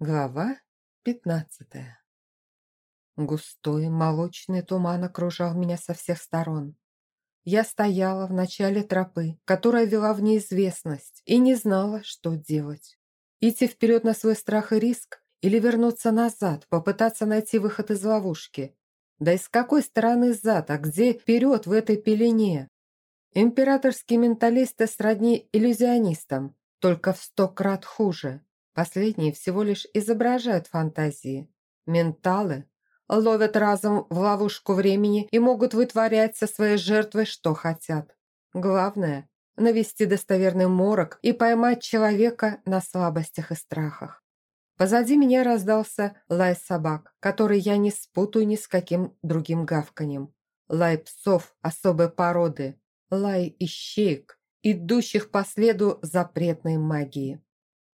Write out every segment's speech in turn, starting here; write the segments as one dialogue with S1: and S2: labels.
S1: Глава пятнадцатая Густой молочный туман окружал меня со всех сторон. Я стояла в начале тропы, которая вела в неизвестность, и не знала, что делать. Идти вперед на свой страх и риск или вернуться назад, попытаться найти выход из ловушки. Да и с какой стороны зад, а где вперед в этой пелене? Императорские менталисты сродни иллюзионистам, только в сто крат хуже. Последние всего лишь изображают фантазии. Менталы ловят разом в ловушку времени и могут вытворять со своей жертвой что хотят. Главное – навести достоверный морок и поймать человека на слабостях и страхах. Позади меня раздался лай собак, который я не спутаю ни с каким другим гавканем. Лай псов особой породы, лай ищеек, идущих по следу запретной магии.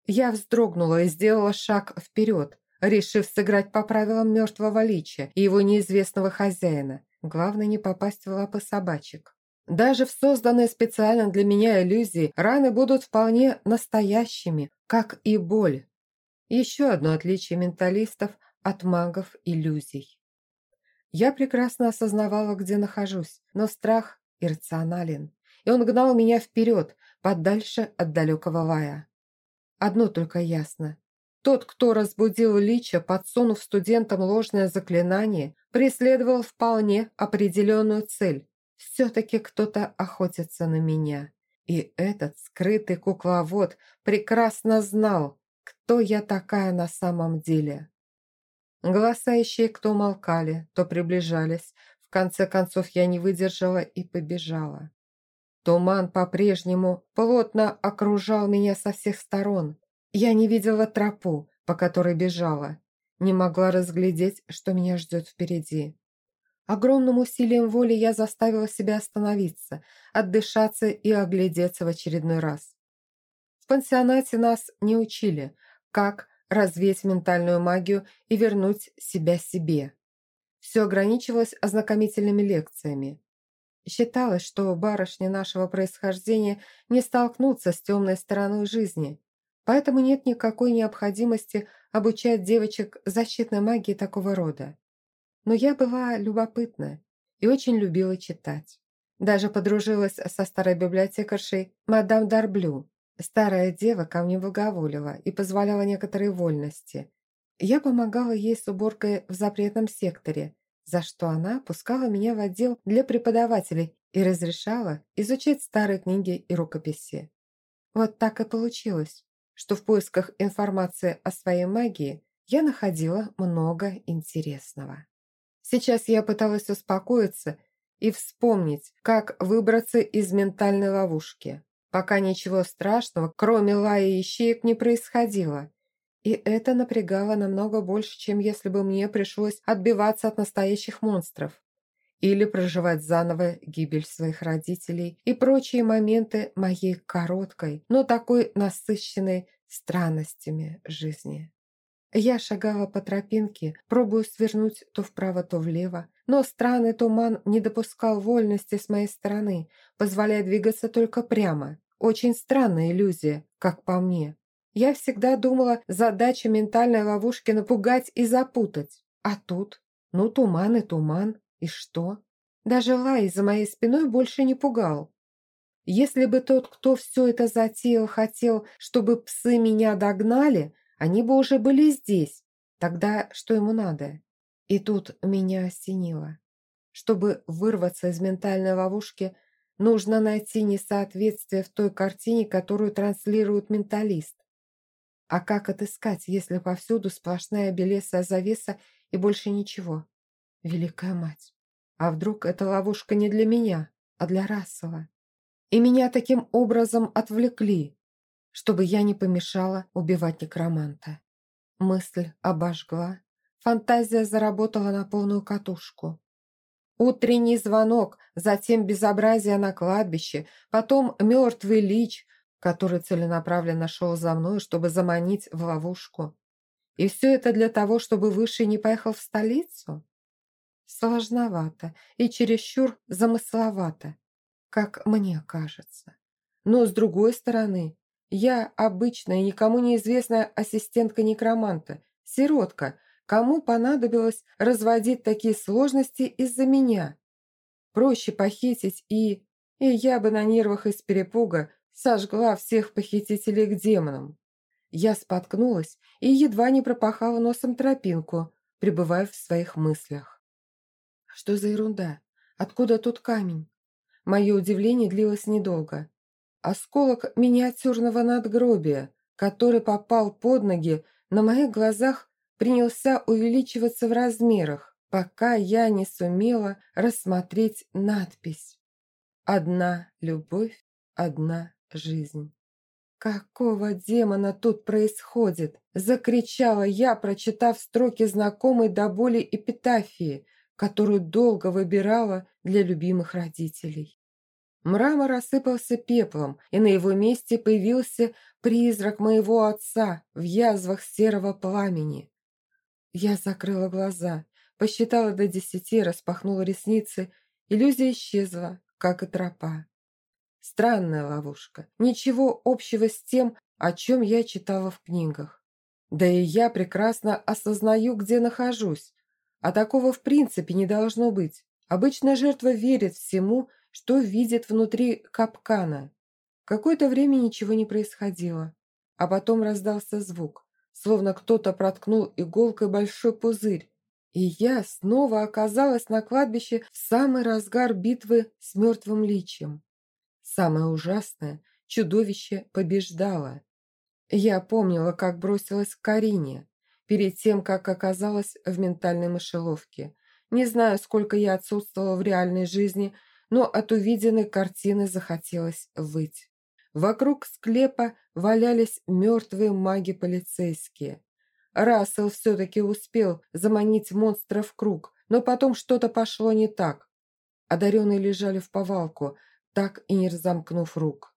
S1: Я вздрогнула и сделала шаг вперед, решив сыграть по правилам мертвого лича и его неизвестного хозяина. Главное не попасть в лапы собачек. Даже в созданной специально для меня иллюзии раны будут вполне настоящими, как и боль. Еще одно отличие менталистов от магов иллюзий. Я прекрасно осознавала, где нахожусь, но страх иррационален, и он гнал меня вперед, подальше от далекого лая. Одно только ясно. Тот, кто разбудил Лича, подсунув студентам ложное заклинание, преследовал вполне определенную цель. Все-таки кто-то охотится на меня. И этот скрытый кукловод прекрасно знал, кто я такая на самом деле. Голоса ищеек то молкали, то приближались. В конце концов я не выдержала и побежала. Туман по-прежнему плотно окружал меня со всех сторон. Я не видела тропу, по которой бежала. Не могла разглядеть, что меня ждет впереди. Огромным усилием воли я заставила себя остановиться, отдышаться и оглядеться в очередной раз. В пансионате нас не учили, как развеять ментальную магию и вернуть себя себе. Все ограничивалось ознакомительными лекциями. Считалось, что барышни нашего происхождения не столкнутся с темной стороной жизни, поэтому нет никакой необходимости обучать девочек защитной магии такого рода. Но я была любопытна и очень любила читать. Даже подружилась со старой библиотекаршей мадам Дарблю. Старая дева ко мне благоволила и позволяла некоторые вольности. Я помогала ей с уборкой в запретном секторе – за что она пускала меня в отдел для преподавателей и разрешала изучать старые книги и рукописи. Вот так и получилось, что в поисках информации о своей магии я находила много интересного. Сейчас я пыталась успокоиться и вспомнить, как выбраться из ментальной ловушки, пока ничего страшного, кроме лая и ищеек, не происходило. И это напрягало намного больше, чем если бы мне пришлось отбиваться от настоящих монстров или проживать заново гибель своих родителей и прочие моменты моей короткой, но такой насыщенной странностями жизни. Я шагала по тропинке, пробуя свернуть то вправо, то влево, но странный туман не допускал вольности с моей стороны, позволяя двигаться только прямо. Очень странная иллюзия, как по мне. Я всегда думала, задача ментальной ловушки напугать и запутать. А тут, ну, туман и туман, и что? Даже лай за моей спиной больше не пугал. Если бы тот, кто все это затеял, хотел, чтобы псы меня догнали, они бы уже были здесь. Тогда что ему надо? И тут меня осенило. Чтобы вырваться из ментальной ловушки, нужно найти несоответствие в той картине, которую транслирует менталист. А как отыскать, если повсюду сплошная белесая завеса и больше ничего? Великая мать! А вдруг эта ловушка не для меня, а для Рассела? И меня таким образом отвлекли, чтобы я не помешала убивать некроманта. Мысль обожгла, фантазия заработала на полную катушку. Утренний звонок, затем безобразие на кладбище, потом мертвый лич, который целенаправленно шел за мной, чтобы заманить в ловушку. И все это для того, чтобы Высший не поехал в столицу? Сложновато и чересчур замысловато, как мне кажется. Но, с другой стороны, Я обычная, никому неизвестная ассистентка некроманта, сиротка, кому понадобилось разводить такие сложности из-за меня. Проще похитить и... И я бы на нервах из перепуга сожгла всех похитителей к демонам. Я споткнулась и едва не пропахала носом тропинку, пребывая в своих мыслях. Что за ерунда? Откуда тут камень? Мое удивление длилось недолго. Осколок миниатюрного надгробия, который попал под ноги, на моих глазах принялся увеличиваться в размерах, пока я не сумела рассмотреть надпись. «Одна любовь, одна жизнь». «Какого демона тут происходит?» – закричала я, прочитав строки знакомой до боли эпитафии, которую долго выбирала для любимых родителей. Мрамор осыпался пеплом, и на его месте появился призрак моего отца в язвах серого пламени. Я закрыла глаза, посчитала до десяти, распахнула ресницы. Иллюзия исчезла, как и тропа. Странная ловушка. Ничего общего с тем, о чем я читала в книгах. Да и я прекрасно осознаю, где нахожусь. А такого в принципе не должно быть. Обычная жертва верит всему, что видит внутри капкана. Какое-то время ничего не происходило. А потом раздался звук, словно кто-то проткнул иголкой большой пузырь. И я снова оказалась на кладбище в самый разгар битвы с мертвым личием. Самое ужасное – чудовище побеждало. Я помнила, как бросилась к Карине, перед тем, как оказалась в ментальной мышеловке. Не знаю, сколько я отсутствовала в реальной жизни, но от увиденной картины захотелось выть. Вокруг склепа валялись мертвые маги-полицейские. Рассел все-таки успел заманить монстра в круг, но потом что-то пошло не так. Одаренные лежали в повалку, так и не разомкнув рук.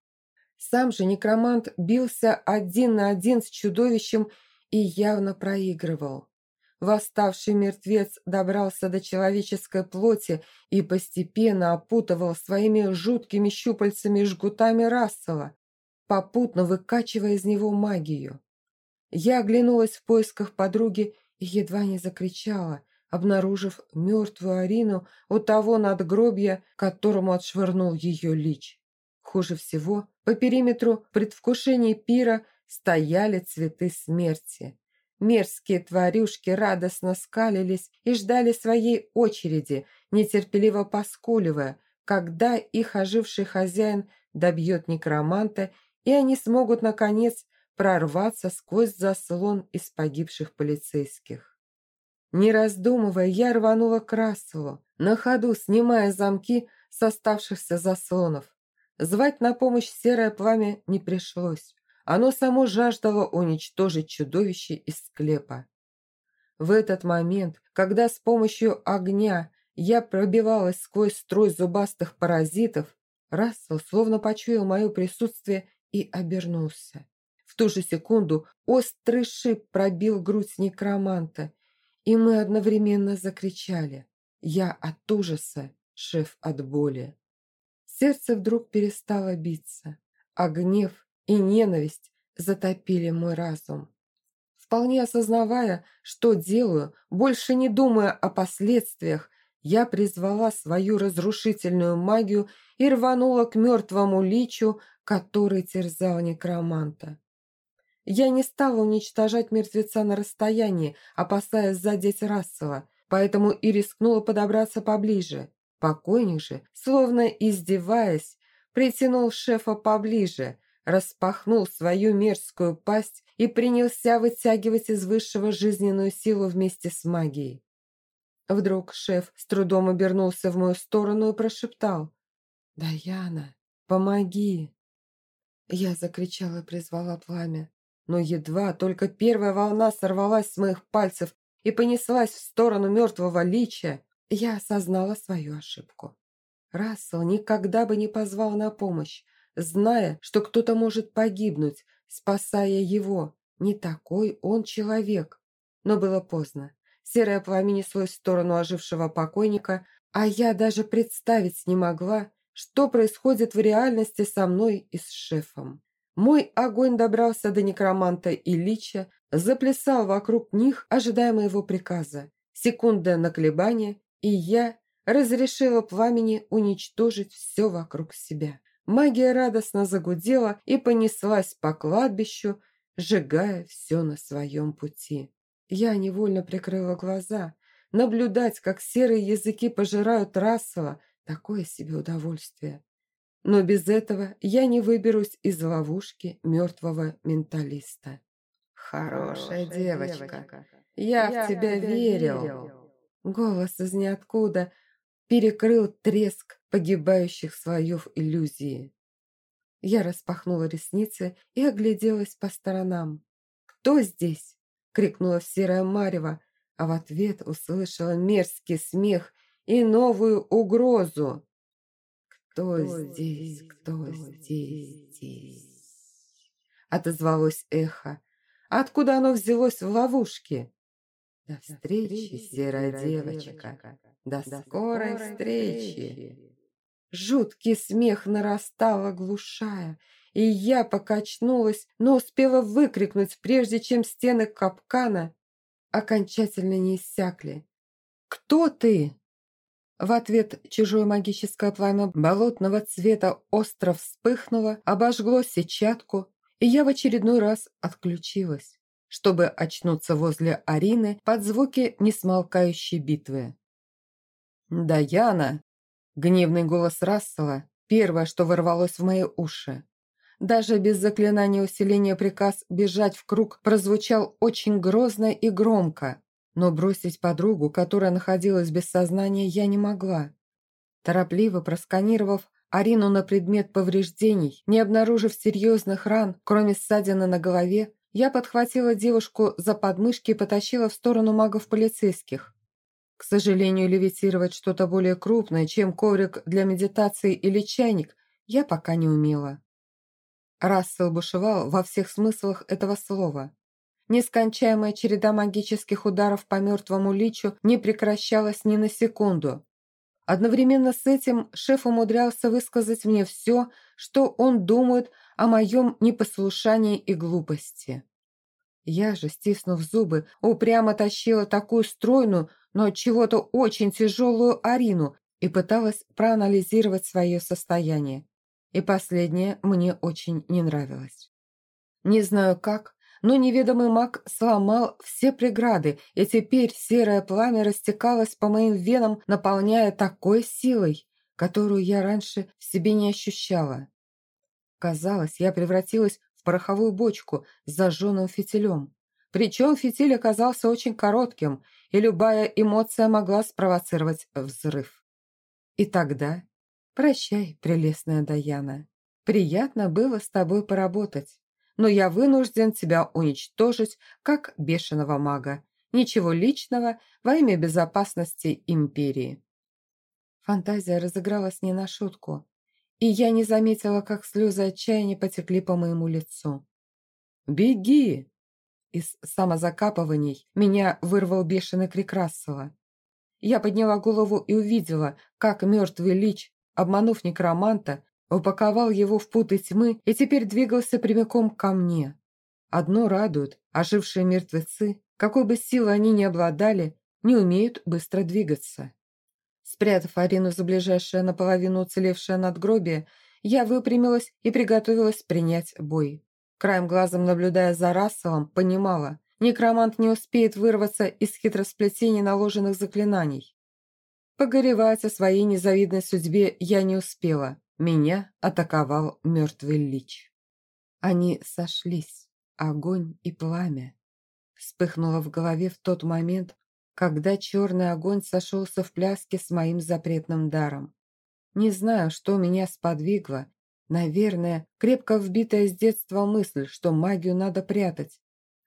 S1: Сам же некромант бился один на один с чудовищем и явно проигрывал. Восставший мертвец добрался до человеческой плоти и постепенно опутывал своими жуткими щупальцами жгутами Рассела, попутно выкачивая из него магию. Я оглянулась в поисках подруги и едва не закричала, обнаружив мертвую Арину у того надгробья, которому отшвырнул ее лич. Хуже всего, по периметру предвкушения пира стояли цветы смерти. Мерзкие тварюшки радостно скалились и ждали своей очереди, нетерпеливо поскуливая, когда их оживший хозяин добьет некроманта, и они смогут, наконец, прорваться сквозь заслон из погибших полицейских. Не раздумывая, я рванула к Расселу, на ходу снимая замки с оставшихся заслонов. Звать на помощь серое пламя не пришлось. Оно само жаждало уничтожить чудовище из склепа. В этот момент, когда с помощью огня я пробивалась сквозь строй зубастых паразитов, Рассел словно почуял мое присутствие и обернулся. В ту же секунду острый шип пробил грудь некроманта, и мы одновременно закричали. Я от ужаса, шеф от боли. Сердце вдруг перестало биться, а гнев и ненависть затопили мой разум. Вполне осознавая, что делаю, больше не думая о последствиях, я призвала свою разрушительную магию и рванула к мертвому личу, который терзал некроманта. Я не стала уничтожать мертвеца на расстоянии, опасаясь задеть Рассела, поэтому и рискнула подобраться поближе. Покойник же, словно издеваясь, притянул шефа поближе, распахнул свою мерзкую пасть и принялся вытягивать из высшего жизненную силу вместе с магией. Вдруг шеф с трудом обернулся в мою сторону и прошептал «Даяна, помоги!» Я закричала и призвала пламя но едва только первая волна сорвалась с моих пальцев и понеслась в сторону мертвого личия, я осознала свою ошибку. Рассел никогда бы не позвал на помощь, зная, что кто-то может погибнуть, спасая его. Не такой он человек. Но было поздно. Серое пламя неслось в сторону ожившего покойника, а я даже представить не могла, что происходит в реальности со мной и с шефом. Мой огонь добрался до некроманта и лича, заплясал вокруг них, ожидая моего приказа. Секунда на колебание, и я разрешила пламени уничтожить все вокруг себя. Магия радостно загудела и понеслась по кладбищу, сжигая все на своем пути. Я невольно прикрыла глаза. Наблюдать, как серые языки пожирают Рассела, такое себе удовольствие. Но без этого я не выберусь из ловушки мертвого менталиста. «Хорошая девочка, я, я в тебя верил!», верил. Голос из ниоткуда перекрыл треск погибающих слоев иллюзии. Я распахнула ресницы и огляделась по сторонам. «Кто здесь?» — крикнула серая Марева, а в ответ услышала мерзкий смех и новую угрозу. «Кто, здесь? Кто, кто здесь? здесь?» Отозвалось эхо. Откуда оно взялось в ловушке? До встречи, серая девочка. До скорой встречи. Жуткий смех нарастал, оглушая, и я покачнулась, но успела выкрикнуть, прежде чем стены капкана окончательно не иссякли. «Кто ты?» В ответ чужое магическое пламя болотного цвета остро вспыхнуло, обожгло сетчатку, и я в очередной раз отключилась, чтобы очнуться возле Арины под звуки несмолкающей битвы. «Даяна!» – гневный голос Рассела, первое, что ворвалось в мои уши. Даже без заклинания усиления приказ бежать в круг прозвучал очень грозно и громко, но бросить подругу, которая находилась без сознания, я не могла. Торопливо просканировав Арину на предмет повреждений, не обнаружив серьезных ран, кроме ссадины на голове, я подхватила девушку за подмышки и потащила в сторону магов-полицейских. К сожалению, левитировать что-то более крупное, чем коврик для медитации или чайник, я пока не умела. Рассел бушевал во всех смыслах этого слова. Нескончаемая череда магических ударов по мертвому личу не прекращалась ни на секунду. Одновременно с этим шеф умудрялся высказать мне все, что он думает о моем непослушании и глупости. Я же, стиснув зубы, упрямо тащила такую стройную, но от чего-то очень тяжелую Арину и пыталась проанализировать свое состояние. И последнее мне очень не нравилось. Не знаю как, но неведомый маг сломал все преграды, и теперь серое пламя растекалось по моим венам, наполняя такой силой, которую я раньше в себе не ощущала. Казалось, я превратилась в пороховую бочку с зажженным фитилем. Причем фитиль оказался очень коротким, и любая эмоция могла спровоцировать взрыв. И тогда прощай, прелестная Даяна. Приятно было с тобой поработать но я вынужден тебя уничтожить как бешеного мага. Ничего личного во имя безопасности империи». Фантазия разыгралась не на шутку, и я не заметила, как слезы отчаяния потекли по моему лицу. «Беги!» Из самозакапываний меня вырвал бешеный крик Рассела. Я подняла голову и увидела, как мертвый лич, обманув некроманта, упаковал его в путы тьмы и теперь двигался прямиком ко мне. Одно радует, ожившие мертвецы, какой бы силой они ни обладали, не умеют быстро двигаться. Спрятав Арину за ближайшее наполовину уцелевшее надгробие, я выпрямилась и приготовилась принять бой. Краем глазом наблюдая за Расселом, понимала, некромант не успеет вырваться из хитросплетений наложенных заклинаний. Погоревать о своей незавидной судьбе я не успела. Меня атаковал мертвый лич. Они сошлись, огонь и пламя. Вспыхнуло в голове в тот момент, когда черный огонь сошелся в пляске с моим запретным даром. Не знаю, что меня сподвигло. Наверное, крепко вбитая с детства мысль, что магию надо прятать.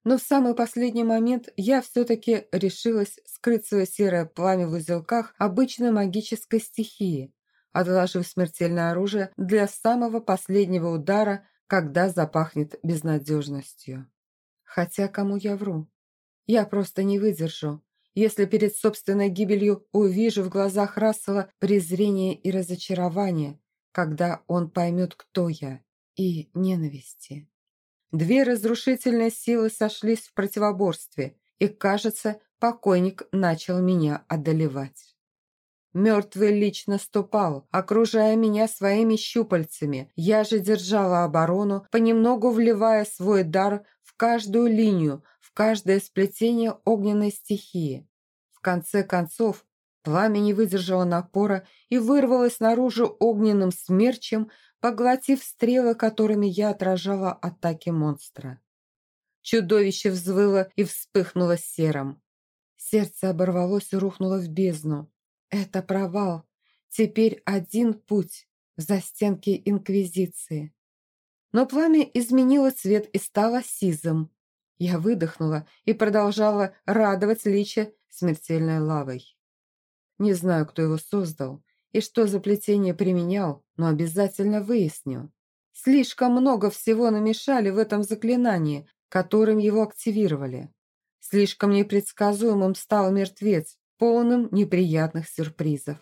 S1: Но в самый последний момент я все-таки решилась скрыть свое серое пламя в узелках обычной магической стихии отложив смертельное оружие для самого последнего удара, когда запахнет безнадежностью. Хотя кому я вру? Я просто не выдержу, если перед собственной гибелью увижу в глазах Рассела презрение и разочарование, когда он поймет, кто я. и ненависти. Две разрушительные силы сошлись в противоборстве, и, кажется, покойник начал меня одолевать. Мертвый лич наступал, окружая меня своими щупальцами. Я же держала оборону, понемногу вливая свой дар в каждую линию, в каждое сплетение огненной стихии. В конце концов, пламя не выдержало напора и вырвалось наружу огненным смерчем, поглотив стрелы, которыми я отражала атаки монстра. Чудовище взвыло и вспыхнуло серым. Сердце оборвалось и рухнуло в бездну. Это провал. Теперь один путь за стенки Инквизиции. Но пламя изменило цвет и стало сизым. Я выдохнула и продолжала радовать лича смертельной лавой. Не знаю, кто его создал и что за плетение применял, но обязательно выясню. Слишком много всего намешали в этом заклинании, которым его активировали. Слишком непредсказуемым стал мертвец, полным неприятных сюрпризов.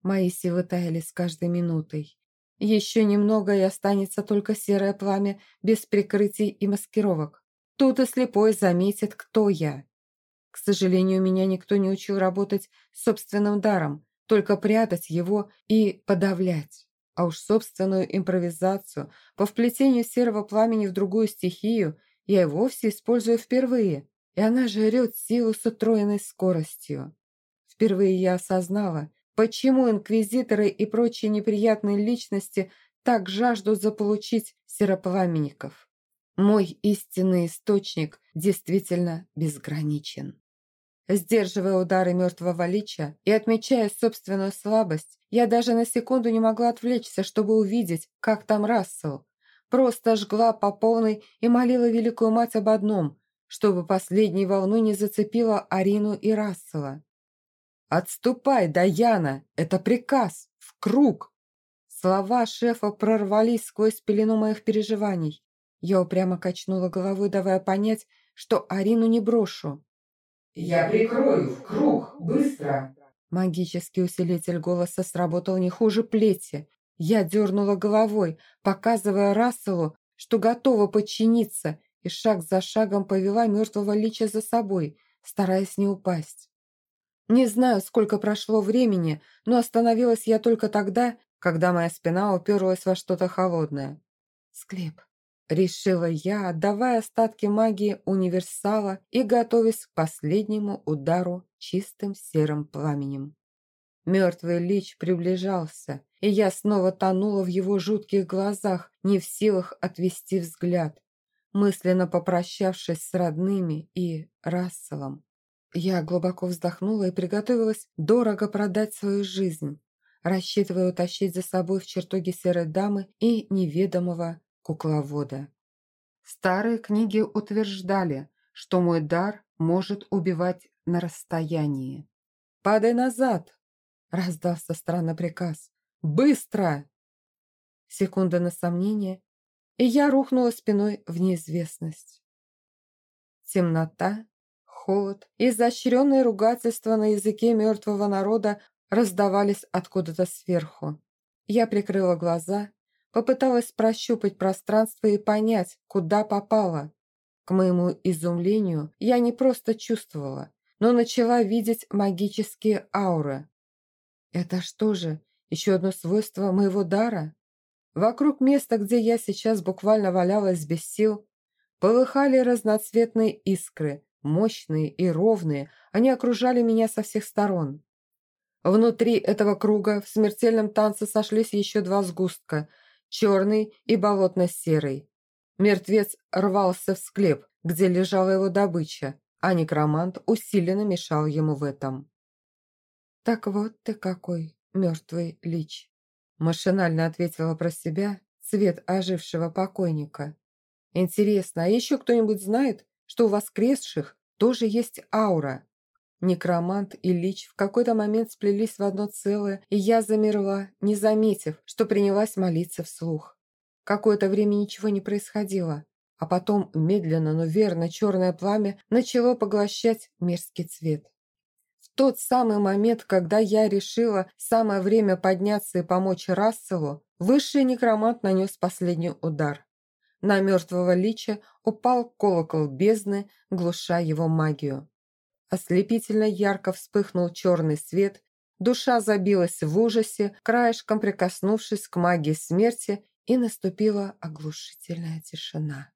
S1: Мои силы таяли с каждой минутой. Еще немного и останется только серое пламя без прикрытий и маскировок. Тут и слепой заметит, кто я. К сожалению, меня никто не учил работать с собственным даром, только прятать его и подавлять. А уж собственную импровизацию по вплетению серого пламени в другую стихию я и вовсе использую впервые и она жрет силу с утроенной скоростью. Впервые я осознала, почему инквизиторы и прочие неприятные личности так жаждут заполучить серопламенников. Мой истинный источник действительно безграничен. Сдерживая удары мертвого лича и отмечая собственную слабость, я даже на секунду не могла отвлечься, чтобы увидеть, как там Рассел. Просто жгла по полной и молила Великую Мать об одном чтобы последней волной не зацепила Арину и Рассела. «Отступай, Даяна! Это приказ! В круг!» Слова шефа прорвались сквозь пелену моих переживаний. Я упрямо качнула головой, давая понять, что Арину не брошу.
S2: «Я прикрою! В круг! Быстро!»
S1: Магический усилитель голоса сработал не хуже плети. Я дернула головой, показывая Расселу, что готова подчиниться, и шаг за шагом повела мертвого лича за собой, стараясь не упасть. Не знаю, сколько прошло времени, но остановилась я только тогда, когда моя спина уперлась во что-то холодное. «Склеп», — решила я, отдавая остатки магии универсала и готовясь к последнему удару чистым серым пламенем. Мертвый лич приближался, и я снова тонула в его жутких глазах, не в силах отвести взгляд мысленно попрощавшись с родными и Расселом. Я глубоко вздохнула и приготовилась дорого продать свою жизнь, рассчитывая утащить за собой в чертоги серой дамы и неведомого кукловода. Старые книги утверждали, что мой дар может убивать на расстоянии. «Падай назад!» – раздался странный приказ. «Быстро!» Секунда на сомнение, и я рухнула спиной в неизвестность. Темнота, холод и изощренные ругательства на языке мертвого народа раздавались откуда-то сверху. Я прикрыла глаза, попыталась прощупать пространство и понять, куда попала. К моему изумлению, я не просто чувствовала, но начала видеть магические ауры. Это что же, еще одно свойство моего дара? Вокруг места, где я сейчас буквально валялась без сил, полыхали разноцветные искры, мощные и ровные, они окружали меня со всех сторон. Внутри этого круга в смертельном танце сошлись еще два сгустка – черный и болотно-серый. Мертвец рвался в склеп, где лежала его добыча, а некромант усиленно мешал ему в этом. «Так вот ты какой, мертвый лич!» Машинально ответила про себя цвет ожившего покойника. Интересно, а еще кто-нибудь знает, что у воскресших тоже есть аура? Некромант и Лич в какой-то момент сплелись в одно целое, и я замерла, не заметив, что принялась молиться вслух. Какое-то время ничего не происходило, а потом медленно, но верно черное пламя начало поглощать мерзкий цвет тот самый момент, когда я решила самое время подняться и помочь Расселу, Высший некромант нанес последний удар. На мертвого лича упал колокол бездны, глуша его магию. Ослепительно ярко вспыхнул черный свет, душа забилась в ужасе, краешком прикоснувшись к магии смерти, и наступила оглушительная тишина.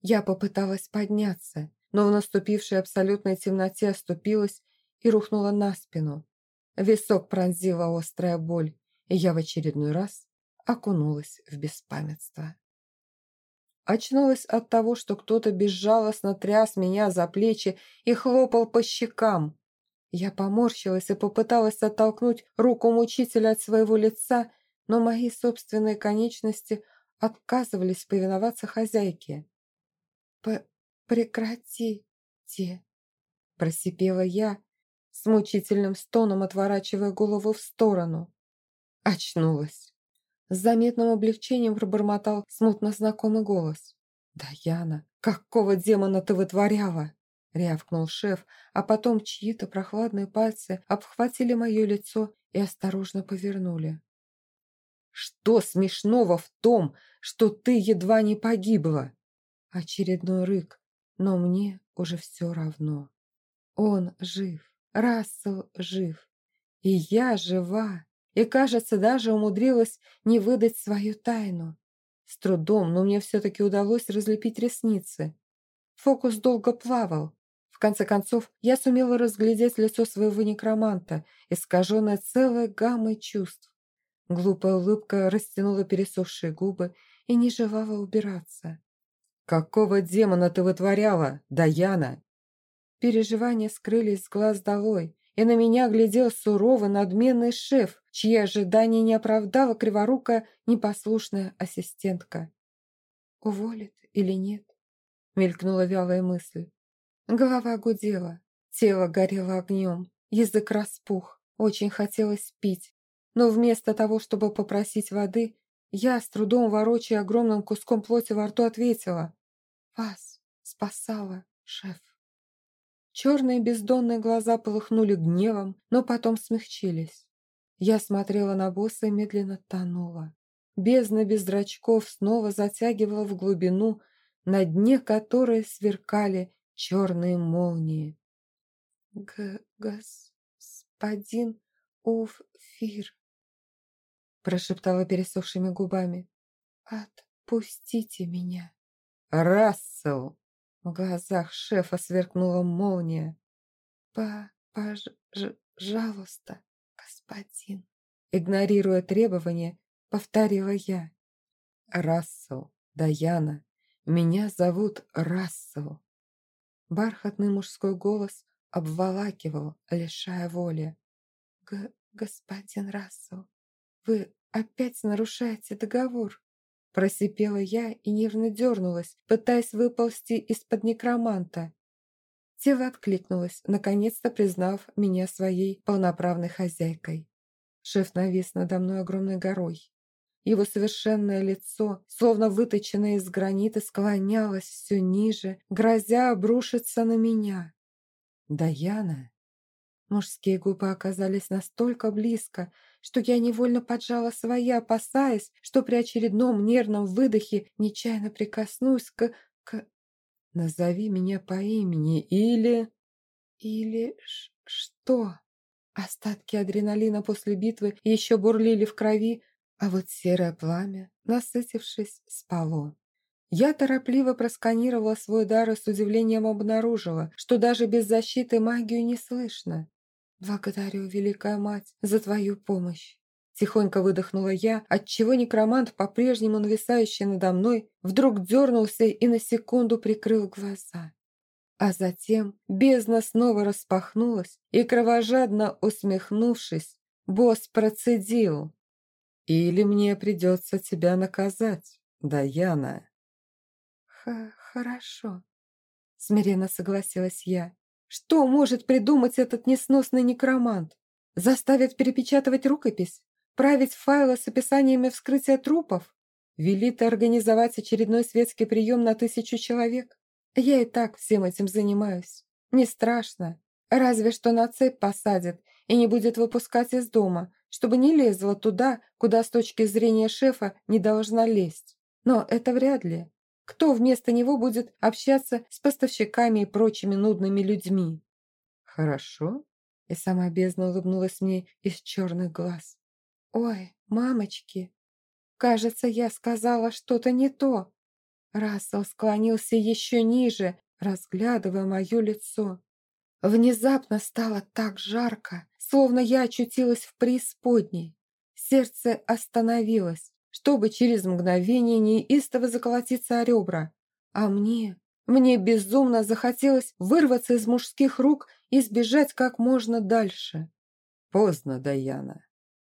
S1: Я попыталась подняться, но в наступившей абсолютной темноте оступилась и рухнула на спину. Висок пронзила острая боль, и я в очередной раз окунулась в беспамятство. Очнулась от того, что кто-то безжалостно тряс меня за плечи и хлопал по щекам. Я поморщилась и попыталась оттолкнуть руку мучителя от своего лица, но мои собственные конечности отказывались повиноваться хозяйке. П «Прекратите!» – просипела я, с мучительным стоном отворачивая голову в сторону. Очнулась. С заметным облегчением пробормотал смутно знакомый голос. «Даяна, какого демона ты вытворяла?» рявкнул шеф, а потом чьи-то прохладные пальцы обхватили мое лицо и осторожно повернули. «Что смешного в том, что ты едва не погибла?» Очередной рык, но мне уже все равно. Он жив, Рассел жив, и я жива и, кажется, даже умудрилась не выдать свою тайну. С трудом, но мне все-таки удалось разлепить ресницы. Фокус долго плавал. В конце концов, я сумела разглядеть лицо своего некроманта, искаженное целой гаммой чувств. Глупая улыбка растянула пересохшие губы и не желала убираться. «Какого демона ты вытворяла, Даяна?» Переживания скрылись с глаз долой, и на меня глядел суровый надменный шеф, чьи ожидания не оправдала криворукая непослушная ассистентка. «Уволит или нет?» — мелькнула вялая мысль. Голова гудела, тело горело огнем, язык распух, очень хотелось пить. Но вместо того, чтобы попросить воды, я, с трудом ворочая огромным куском плоти во рту, ответила. «Вас спасала, шеф». Черные бездонные глаза полыхнули гневом, но потом смягчились. Я смотрела на босса и медленно тонула. Бездна без зрачков снова затягивала в глубину, на дне которой сверкали черные молнии. Г «Господин Уфир», – прошептала пересохшими губами, – «отпустите меня». «Рассел!» В глазах шефа сверкнула молния. «По... пожалуйста, господин!» Игнорируя требования, повторила я. «Рассел, Даяна, меня зовут Рассел!» Бархатный мужской голос обволакивал, лишая воли. Г «Господин Рассел, вы опять нарушаете договор!» Просипела я и нервно дернулась, пытаясь выползти из-под некроманта. Тело откликнулось, наконец-то признав меня своей полноправной хозяйкой. Шеф навис надо мной огромной горой. Его совершенное лицо, словно выточенное из гранита, склонялось все ниже, грозя обрушиться на меня. «Даяна!» Мужские губы оказались настолько близко, что я невольно поджала свои, опасаясь, что при очередном нервном выдохе нечаянно прикоснусь к... к... Назови меня по имени или... Или... что? Остатки адреналина после битвы еще бурлили в крови, а вот серое пламя, насытившись, спало. Я торопливо просканировала свой дар и с удивлением обнаружила, что даже без защиты магию не слышно. «Благодарю, Великая Мать, за твою помощь!» Тихонько выдохнула я, отчего некромант, по-прежнему нависающий надо мной, вдруг дернулся и на секунду прикрыл глаза. А затем бездна снова распахнулась, и, кровожадно усмехнувшись, босс процедил. «Или мне придется тебя наказать, Даяна?» Х «Хорошо», — смиренно согласилась я. Что может придумать этот несносный некромант? Заставит перепечатывать рукопись? Править файлы с описаниями вскрытия трупов? Велит организовать очередной светский прием на тысячу человек? Я и так всем этим занимаюсь. Не страшно. Разве что на цепь посадят и не будет выпускать из дома, чтобы не лезла туда, куда с точки зрения шефа не должна лезть. Но это вряд ли. Кто вместо него будет общаться с поставщиками и прочими нудными людьми? Хорошо. И сама бездна улыбнулась мне из черных глаз. Ой, мамочки, кажется, я сказала что-то не то. Рассел склонился еще ниже, разглядывая мое лицо. Внезапно стало так жарко, словно я очутилась в преисподней. Сердце остановилось, чтобы через мгновение неистово заколотиться о ребра. А мне, мне безумно захотелось вырваться из мужских рук и сбежать как можно дальше.
S2: Поздно, Даяна.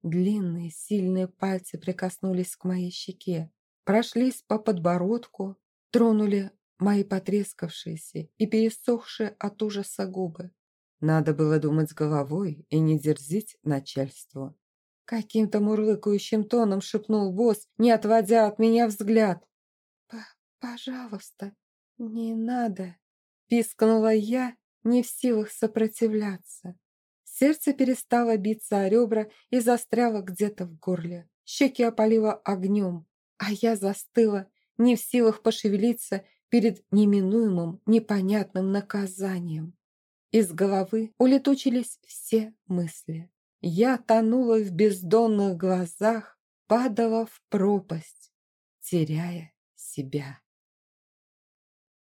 S1: Длинные, сильные пальцы прикоснулись к моей щеке, прошлись по подбородку, тронули мои потрескавшиеся и пересохшие от ужаса губы.
S2: Надо было думать головой и не дерзить начальству.
S1: Каким-то мурлыкающим тоном шепнул босс, не отводя от меня взгляд. «Пожалуйста, не надо!» Пискнула я, не в силах сопротивляться. Сердце перестало биться о ребра и застряло где-то в горле. Щеки опалило огнем, а я застыла, не в силах пошевелиться перед неминуемым непонятным наказанием. Из головы улетучились все мысли. Я тонула в бездонных глазах, падала в пропасть, теряя себя.